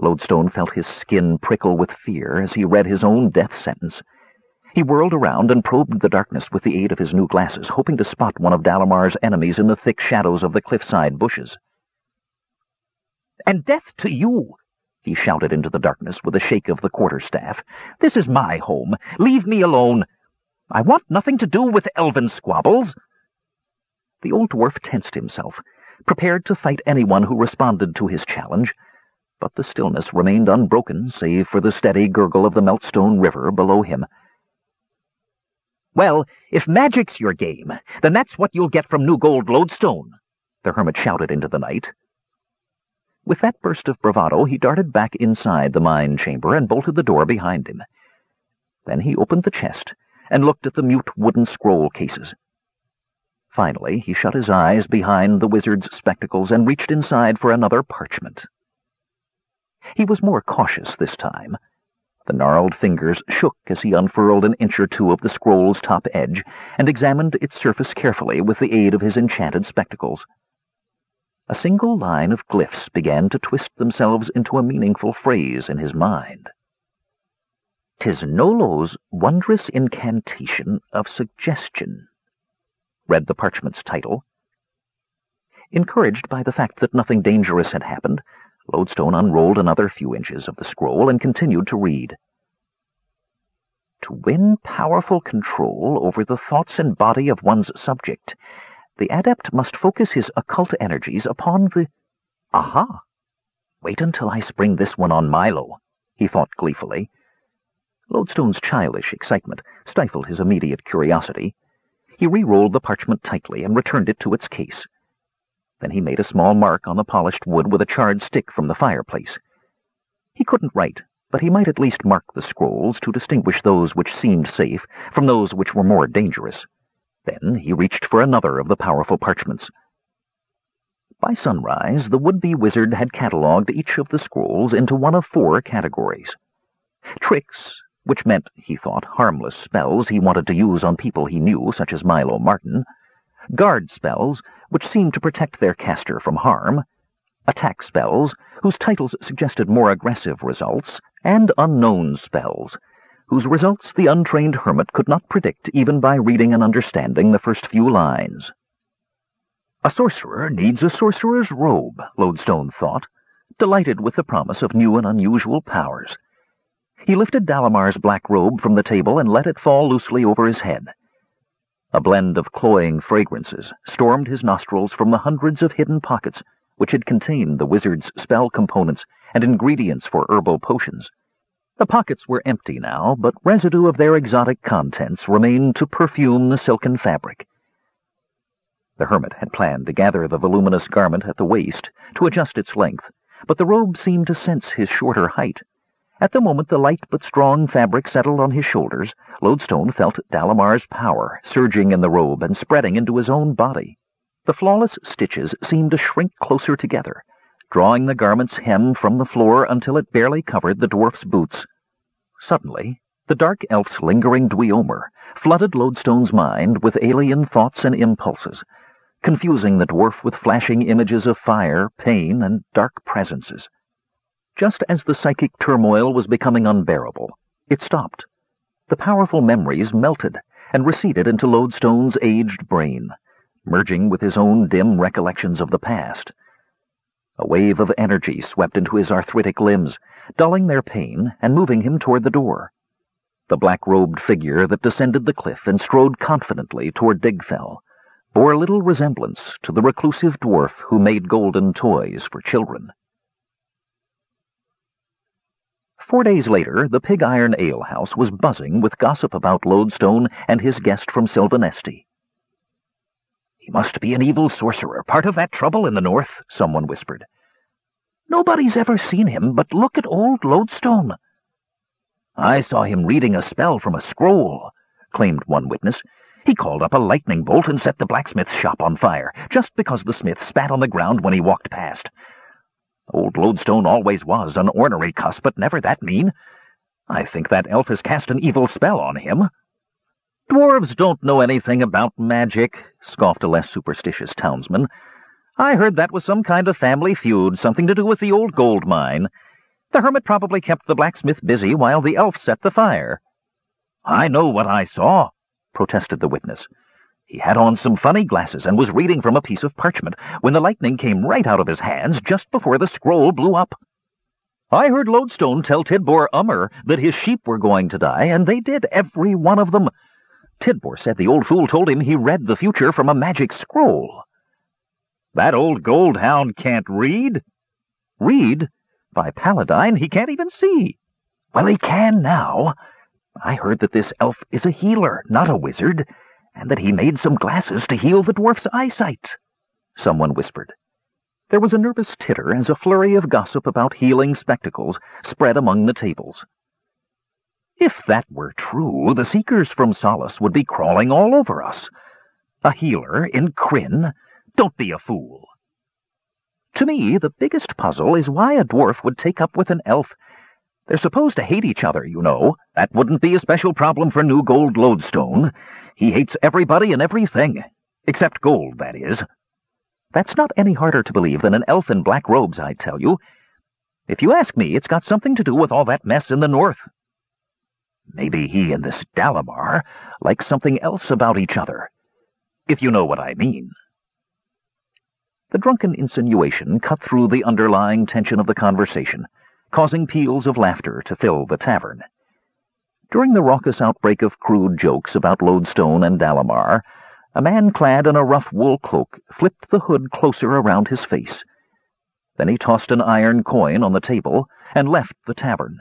Lodestone felt his skin prickle with fear as he read his own death sentence. He whirled around and probed the darkness with the aid of his new glasses, hoping to spot one of Dalamar's enemies in the thick shadows of the cliffside bushes. And death to you! he shouted into the darkness with a shake of the quarterstaff. This is my home. Leave me alone. I want nothing to do with elven squabbles. The old dwarf tensed himself, prepared to fight anyone who responded to his challenge, but the stillness remained unbroken save for the steady gurgle of the Meltstone River below him. Well, if magic's your game, then that's what you'll get from New Gold Lodestone, the hermit shouted into the night. With that burst of bravado, he darted back inside the mine chamber and bolted the door behind him. Then he opened the chest and looked at the mute wooden scroll cases. Finally, he shut his eyes behind the wizard's spectacles and reached inside for another parchment. He was more cautious this time. The gnarled fingers shook as he unfurled an inch or two of the scroll's top edge and examined its surface carefully with the aid of his enchanted spectacles. A single line of glyphs began to twist themselves into a meaningful phrase in his mind. "'Tis Nolo's wondrous incantation of suggestion," read the parchment's title. Encouraged by the fact that nothing dangerous had happened, Lodestone unrolled another few inches of the scroll and continued to read. To win powerful control over the thoughts and body of one's subject, the adept must focus his occult energies upon the... Aha! Wait until I spring this one on Milo, he thought gleefully. Lodestone's childish excitement stifled his immediate curiosity. He re-rolled the parchment tightly and returned it to its case. Then he made a small mark on the polished wood with a charred stick from the fireplace. He couldn't write, but he might at least mark the scrolls to distinguish those which seemed safe from those which were more dangerous. Then he reached for another of the powerful parchments. By sunrise, the would-be wizard had catalogued each of the scrolls into one of four categories. Tricks, which meant, he thought, harmless spells he wanted to use on people he knew, such as Milo Martin. Guard spells, which seemed to protect their caster from harm. Attack spells, whose titles suggested more aggressive results. And unknown spells, whose results the untrained hermit could not predict even by reading and understanding the first few lines. A sorcerer needs a sorcerer's robe, Lodestone thought, delighted with the promise of new and unusual powers. He lifted Dalamar's black robe from the table and let it fall loosely over his head. A blend of cloying fragrances stormed his nostrils from the hundreds of hidden pockets which had contained the wizard's spell components and ingredients for herbal potions. The pockets were empty now, but residue of their exotic contents remained to perfume the silken fabric. The hermit had planned to gather the voluminous garment at the waist to adjust its length, but the robe seemed to sense his shorter height. At the moment the light but strong fabric settled on his shoulders, Lodestone felt Dalamar's power surging in the robe and spreading into his own body. The flawless stitches seemed to shrink closer together, drawing the garment's hem from the floor until it barely covered the dwarf's boots. Suddenly, the dark elf's lingering Dweomer flooded Lodestone's mind with alien thoughts and impulses, confusing the dwarf with flashing images of fire, pain, and dark presences. Just as the psychic turmoil was becoming unbearable, it stopped. The powerful memories melted and receded into Lodestone's aged brain, merging with his own dim recollections of the past. A wave of energy swept into his arthritic limbs, dulling their pain and moving him toward the door. The black-robed figure that descended the cliff and strode confidently toward Digfell bore little resemblance to the reclusive dwarf who made golden toys for children. Four days later, the Pig Iron Ale-house was buzzing with gossip about Lodestone and his guest from Silvanesti. He must be an evil sorcerer, part of that trouble in the north, someone whispered. Nobody's ever seen him, but look at old Lodestone. I saw him reading a spell from a scroll, claimed one witness. He called up a lightning bolt and set the blacksmith's shop on fire, just because the smith spat on the ground when he walked past. Old Lodestone always was an ornery cuss, but never that mean. I think that elf has cast an evil spell on him. Dwarves don't know anything about magic, scoffed a less superstitious townsman. I heard that was some kind of family feud, something to do with the old gold mine. The hermit probably kept the blacksmith busy while the elf set the fire. I know what I saw, protested the witness. He had on some funny glasses and was reading from a piece of parchment when the lightning came right out of his hands just before the scroll blew up. I heard Lodestone tell Tidbor Ummer that his sheep were going to die, and they did, every one of them. Tidbor said the old fool told him he read the future from a magic scroll. That old gold hound can't read. Read? By Paladine, he can't even see. Well, he can now. I heard that this elf is a healer, not a wizard, and that he made some glasses to heal the dwarf's eyesight. Someone whispered. There was a nervous titter as a flurry of gossip about healing spectacles spread among the tables. If that were true, the seekers from Solace would be crawling all over us. A healer in Krynn? Don't be a fool. To me, the biggest puzzle is why a dwarf would take up with an elf. They're supposed to hate each other, you know. That wouldn't be a special problem for New Gold Lodestone. He hates everybody and everything. Except gold, that is. That's not any harder to believe than an elf in black robes, I tell you. If you ask me, it's got something to do with all that mess in the north. Maybe he and this Dalamar like something else about each other, if you know what I mean. The drunken insinuation cut through the underlying tension of the conversation, causing peals of laughter to fill the tavern. During the raucous outbreak of crude jokes about Lodestone and Dalamar, a man clad in a rough wool cloak flipped the hood closer around his face. Then he tossed an iron coin on the table and left the tavern.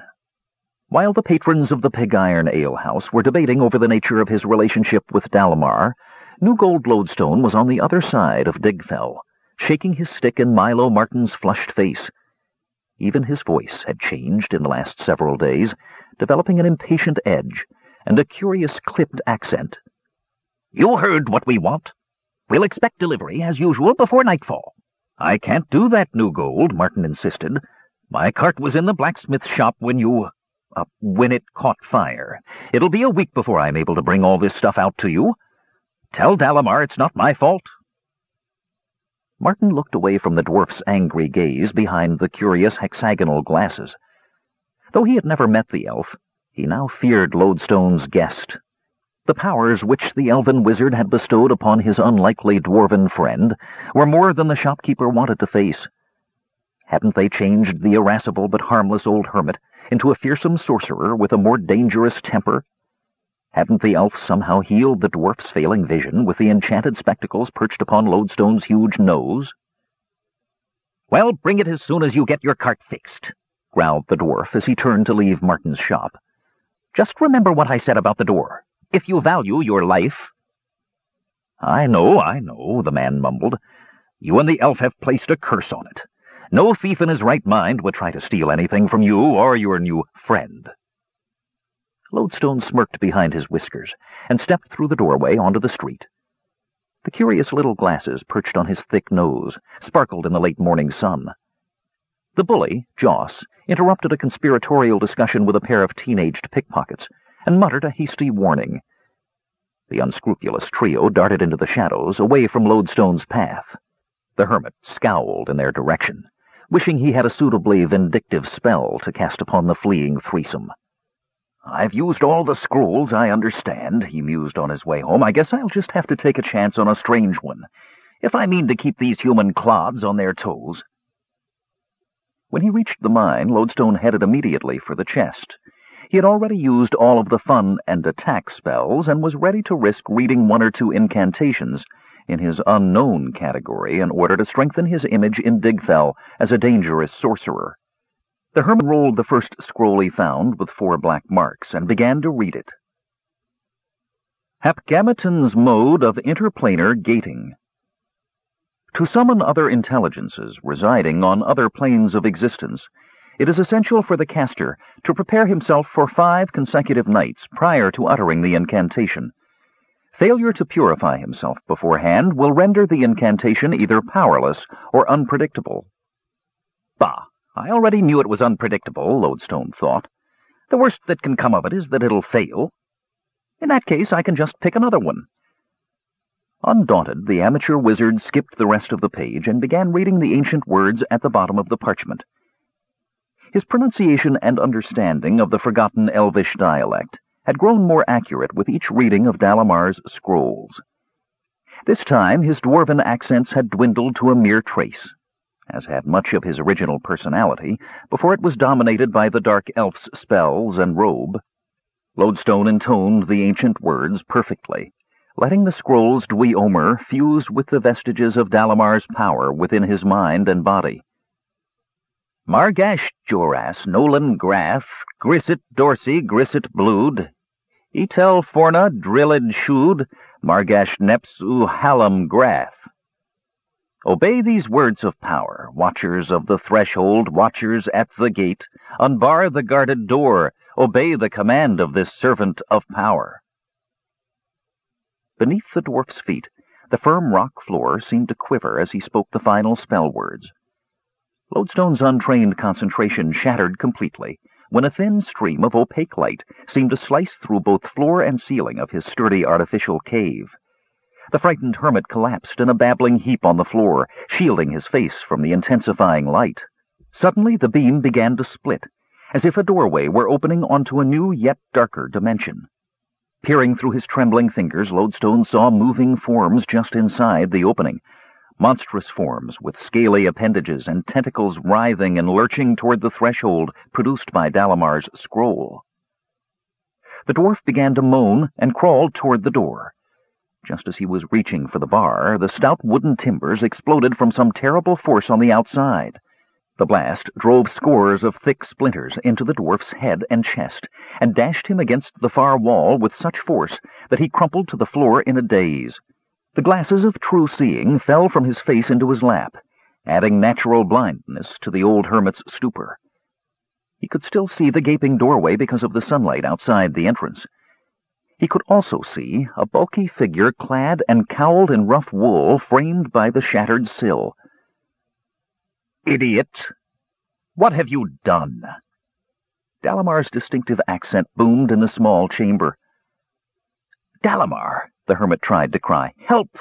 While the patrons of the Pig Iron Ale House were debating over the nature of his relationship with Dalamar, New Gold Lodestone was on the other side of Digfell shaking his stick in Milo Martin's flushed face. Even his voice had changed in the last several days, developing an impatient edge and a curious clipped accent. You heard what we want. We'll expect delivery, as usual, before nightfall. I can't do that, New Gold, Martin insisted. My cart was in the blacksmith shop when you... Uh, when it caught fire. It'll be a week before I'm able to bring all this stuff out to you. Tell Dalamar it's not my fault. Martin looked away from the dwarf's angry gaze behind the curious hexagonal glasses. Though he had never met the elf, he now feared Lodestone's guest. The powers which the elven wizard had bestowed upon his unlikely dwarven friend were more than the shopkeeper wanted to face. Hadn't they changed the irascible but harmless old hermit into a fearsome sorcerer with a more dangerous temper Hadn't the elf somehow healed the dwarf's failing vision with the enchanted spectacles perched upon Lodestone's huge nose? Well, bring it as soon as you get your cart fixed, growled the dwarf as he turned to leave Martin's shop. Just remember what I said about the door. If you value your life... I know, I know, the man mumbled. You and the elf have placed a curse on it. No thief in his right mind would try to steal anything from you or your new friend. Lodestone smirked behind his whiskers and stepped through the doorway onto the street. The curious little glasses perched on his thick nose sparkled in the late morning sun. The bully, Joss, interrupted a conspiratorial discussion with a pair of teenaged pickpockets and muttered a hasty warning. The unscrupulous trio darted into the shadows, away from Lodestone's path. The hermit scowled in their direction, wishing he had a suitably vindictive spell to cast upon the fleeing threesome. I've used all the scrolls I understand, he mused on his way home. I guess I'll just have to take a chance on a strange one, if I mean to keep these human clods on their toes. When he reached the mine, Lodestone headed immediately for the chest. He had already used all of the fun and attack spells, and was ready to risk reading one or two incantations in his unknown category in order to strengthen his image in Digfell as a dangerous sorcerer. The hermit rolled the first scroll he found with four black marks and began to read it. Hapgamaton's mode of interplanar gating. To summon other intelligences residing on other planes of existence, it is essential for the caster to prepare himself for five consecutive nights prior to uttering the incantation. Failure to purify himself beforehand will render the incantation either powerless or unpredictable. Bah! I already knew it was unpredictable, Lodestone thought. The worst that can come of it is that it'll fail. In that case, I can just pick another one. Undaunted, the amateur wizard skipped the rest of the page and began reading the ancient words at the bottom of the parchment. His pronunciation and understanding of the forgotten Elvish dialect had grown more accurate with each reading of Dalamar's scrolls. This time his dwarven accents had dwindled to a mere trace, as had much of his original personality before it was dominated by the dark elf's spells and robe. Lodestone intoned the ancient words perfectly, letting the scroll's Dweomer fuse with the vestiges of Dalamar's power within his mind and body. Margash Joras Nolan Graf, Grisset Dorsey Grisset Blood, Etel Forna Drillid Shud, Margash Neps U Hallam Graf. Obey these words of power, watchers of the threshold, watchers at the gate. Unbar the guarded door. Obey the command of this servant of power. Beneath the dwarf's feet, the firm rock floor seemed to quiver as he spoke the final spell words. Lodestone's untrained concentration shattered completely when a thin stream of opaque light seemed to slice through both floor and ceiling of his sturdy artificial cave. The frightened hermit collapsed in a babbling heap on the floor, shielding his face from the intensifying light. Suddenly the beam began to split, as if a doorway were opening onto a new yet darker dimension. Peering through his trembling fingers, Lodestone saw moving forms just inside the opening. Monstrous forms with scaly appendages and tentacles writhing and lurching toward the threshold produced by Dalamar's scroll. The dwarf began to moan and crawled toward the door. Just as he was reaching for the bar, the stout wooden timbers exploded from some terrible force on the outside. The blast drove scores of thick splinters into the dwarf's head and chest, and dashed him against the far wall with such force that he crumpled to the floor in a daze. The glasses of true seeing fell from his face into his lap, adding natural blindness to the old hermit's stupor. He could still see the gaping doorway because of the sunlight outside the entrance. He could also see a bulky figure clad and cowled in rough wool framed by the shattered sill. Idiot! What have you done? Dalamar's distinctive accent boomed in the small chamber. Dalamar, the hermit tried to cry. Help!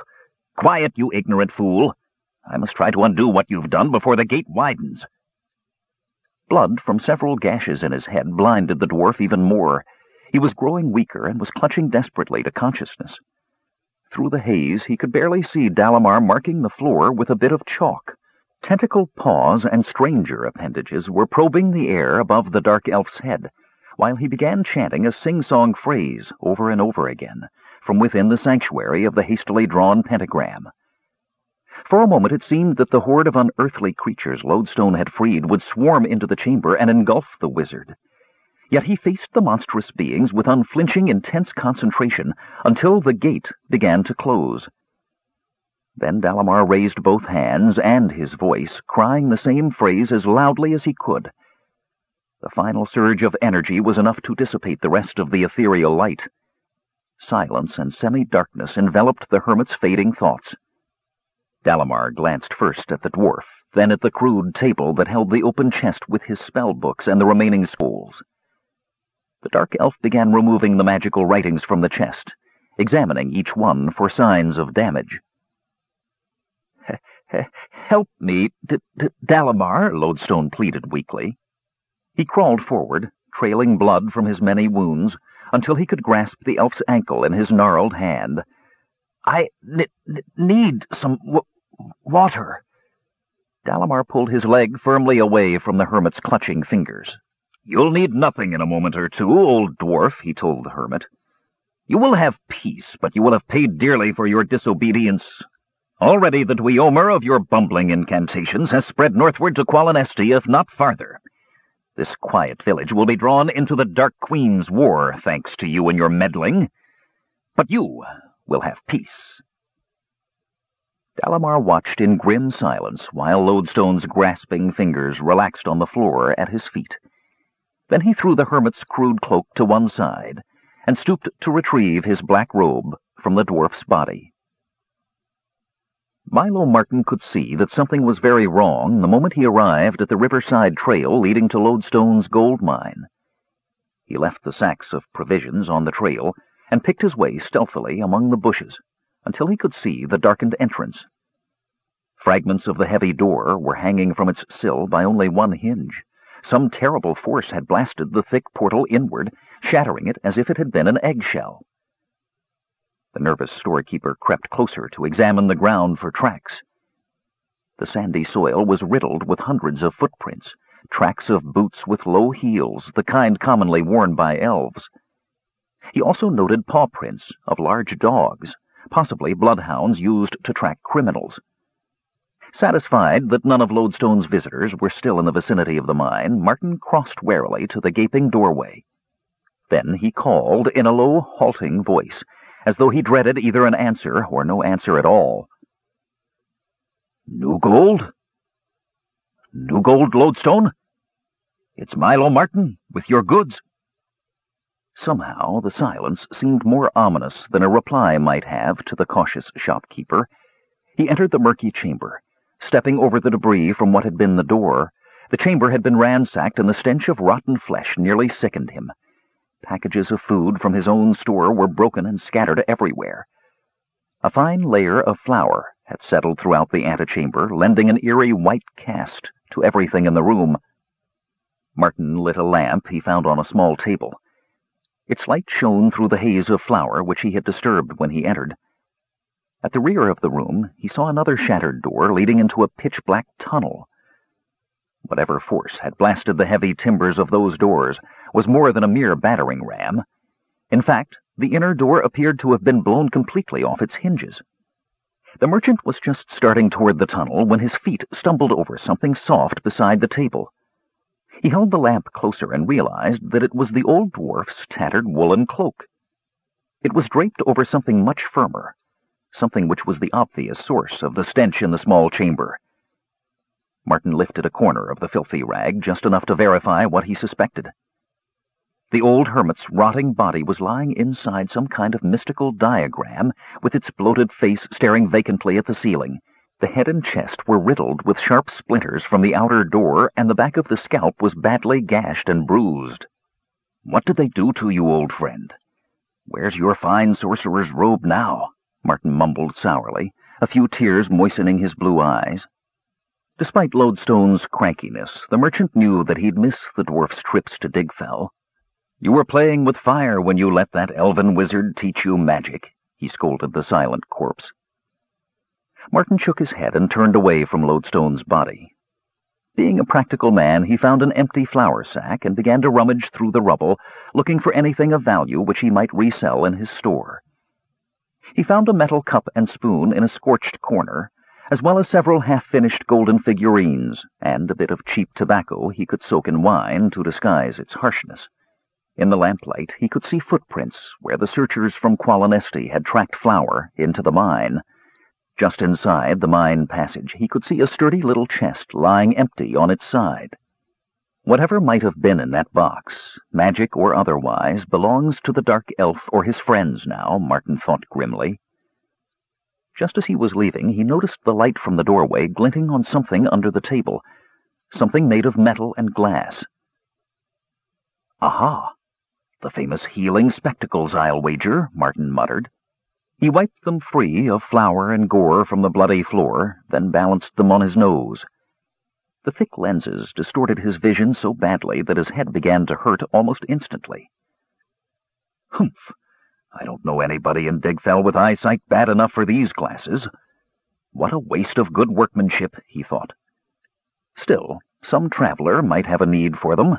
Quiet, you ignorant fool! I must try to undo what you've done before the gate widens. Blood from several gashes in his head blinded the dwarf even more. He was growing weaker and was clutching desperately to consciousness. Through the haze, he could barely see Dalamar marking the floor with a bit of chalk. Tentacled paws and stranger appendages were probing the air above the dark elf's head, while he began chanting a sing-song phrase over and over again, from within the sanctuary of the hastily drawn pentagram. For a moment it seemed that the horde of unearthly creatures Lodestone had freed would swarm into the chamber and engulf the wizard. Yet he faced the monstrous beings with unflinching, intense concentration until the gate began to close. Then Dalamar raised both hands and his voice, crying the same phrase as loudly as he could. The final surge of energy was enough to dissipate the rest of the ethereal light. Silence and semi-darkness enveloped the hermit's fading thoughts. Dalamar glanced first at the dwarf, then at the crude table that held the open chest with his spell books and the remaining scrolls. The dark elf began removing the magical writings from the chest, examining each one for signs of damage. "Help me, D D Dalamar," Lodestone pleaded weakly. He crawled forward, trailing blood from his many wounds, until he could grasp the elf's ankle in his gnarled hand. "I need some water." Dalamar pulled his leg firmly away from the hermit's clutching fingers. You'll need nothing in a moment or two, old dwarf, he told the hermit. You will have peace, but you will have paid dearly for your disobedience. Already the Dweomer of your bumbling incantations has spread northward to Qualinesti, if not farther. This quiet village will be drawn into the Dark Queen's war, thanks to you and your meddling. But you will have peace. Dalamar watched in grim silence while Lodestone's grasping fingers relaxed on the floor at his feet. Then he threw the hermit's crude cloak to one side and stooped to retrieve his black robe from the dwarf's body. Milo Martin could see that something was very wrong the moment he arrived at the riverside trail leading to Lodestone's gold mine. He left the sacks of provisions on the trail and picked his way stealthily among the bushes until he could see the darkened entrance. Fragments of the heavy door were hanging from its sill by only one hinge, Some terrible force had blasted the thick portal inward, shattering it as if it had been an eggshell. The nervous storekeeper crept closer to examine the ground for tracks. The sandy soil was riddled with hundreds of footprints, tracks of boots with low heels, the kind commonly worn by elves. He also noted paw prints of large dogs, possibly bloodhounds used to track criminals. Satisfied that none of Lodestone's visitors were still in the vicinity of the mine, Martin crossed warily to the gaping doorway. Then he called in a low, halting voice, as though he dreaded either an answer or no answer at all. New gold? New gold, Lodestone? It's Milo Martin, with your goods. Somehow the silence seemed more ominous than a reply might have to the cautious shopkeeper. He entered the murky chamber, stepping over the debris from what had been the door. The chamber had been ransacked, and the stench of rotten flesh nearly sickened him. Packages of food from his own store were broken and scattered everywhere. A fine layer of flour had settled throughout the antechamber, lending an eerie white cast to everything in the room. Martin lit a lamp he found on a small table. Its light shone through the haze of flour which he had disturbed when he entered. At the rear of the room he saw another shattered door leading into a pitch-black tunnel. Whatever force had blasted the heavy timbers of those doors was more than a mere battering ram. In fact, the inner door appeared to have been blown completely off its hinges. The merchant was just starting toward the tunnel when his feet stumbled over something soft beside the table. He held the lamp closer and realized that it was the old dwarf's tattered woolen cloak. It was draped over something much firmer, something which was the obvious source of the stench in the small chamber. Martin lifted a corner of the filthy rag, just enough to verify what he suspected. The old hermit's rotting body was lying inside some kind of mystical diagram, with its bloated face staring vacantly at the ceiling. The head and chest were riddled with sharp splinters from the outer door, and the back of the scalp was badly gashed and bruised. What did they do to you, old friend? Where's your fine sorcerer's robe now? Martin mumbled sourly, a few tears moistening his blue eyes. Despite Lodestone's crankiness, the merchant knew that he'd miss the dwarf's trips to Digfell. You were playing with fire when you let that elven wizard teach you magic, he scolded the silent corpse. Martin shook his head and turned away from Lodestone's body. Being a practical man, he found an empty flour sack and began to rummage through the rubble, looking for anything of value which he might resell in his store. He found a metal cup and spoon in a scorched corner, as well as several half-finished golden figurines, and a bit of cheap tobacco he could soak in wine to disguise its harshness. In the lamplight he could see footprints where the searchers from Qualinesti had tracked flour into the mine. Just inside the mine passage, he could see a sturdy little chest lying empty on its side. Whatever might have been in that box, magic or otherwise, belongs to the dark elf or his friends now, Martin thought grimly. Just as he was leaving, he noticed the light from the doorway glinting on something under the table, something made of metal and glass. Aha! The famous healing spectacles, I'll wager, Martin muttered. He wiped them free of flour and gore from the bloody floor, then balanced them on his nose. The thick lenses distorted his vision so badly that his head began to hurt almost instantly. Humph! I don't know anybody in Digfell with eyesight bad enough for these glasses. What a waste of good workmanship, he thought. Still, some traveler might have a need for them.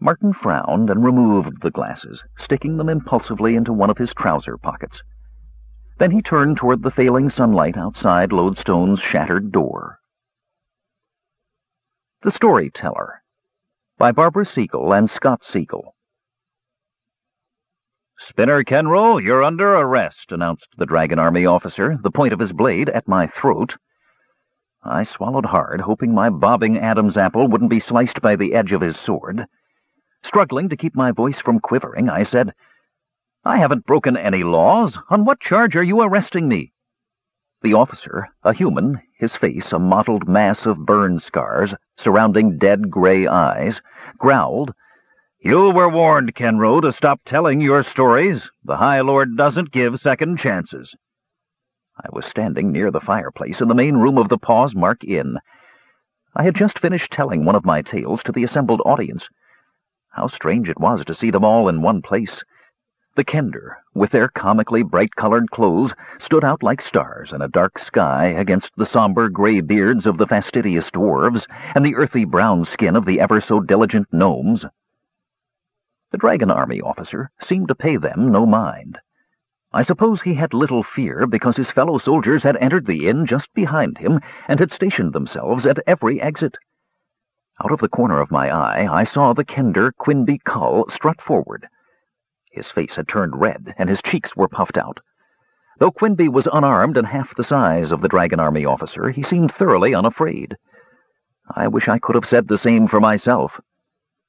Martin frowned and removed the glasses, sticking them impulsively into one of his trouser pockets. Then he turned toward the failing sunlight outside Lodestone's shattered door. The Storyteller by Barbara Siegel and Scott Siegel Spinner Kenro, you're under arrest, announced the Dragon Army officer, the point of his blade at my throat. I swallowed hard, hoping my bobbing Adam's apple wouldn't be sliced by the edge of his sword. Struggling to keep my voice from quivering, I said, I haven't broken any laws. On what charge are you arresting me? The officer, a human, his face a mottled mass of burn scars surrounding dead gray eyes, growled, You were warned, Kenro, to stop telling your stories. The High Lord doesn't give second chances. I was standing near the fireplace in the main room of the Pawsmark Inn. I had just finished telling one of my tales to the assembled audience. How strange it was to see them all in one place. The Kender, with their comically bright-colored clothes, stood out like stars in a dark sky against the somber gray beards of the fastidious dwarves and the earthy brown skin of the ever-so-diligent gnomes. The Dragon Army officer seemed to pay them no mind. I suppose he had little fear because his fellow soldiers had entered the inn just behind him and had stationed themselves at every exit. Out of the corner of my eye I saw the Kender Quinby Cull strut forward. His face had turned red, and his cheeks were puffed out. Though Quinby was unarmed and half the size of the Dragon Army officer, he seemed thoroughly unafraid. I wish I could have said the same for myself.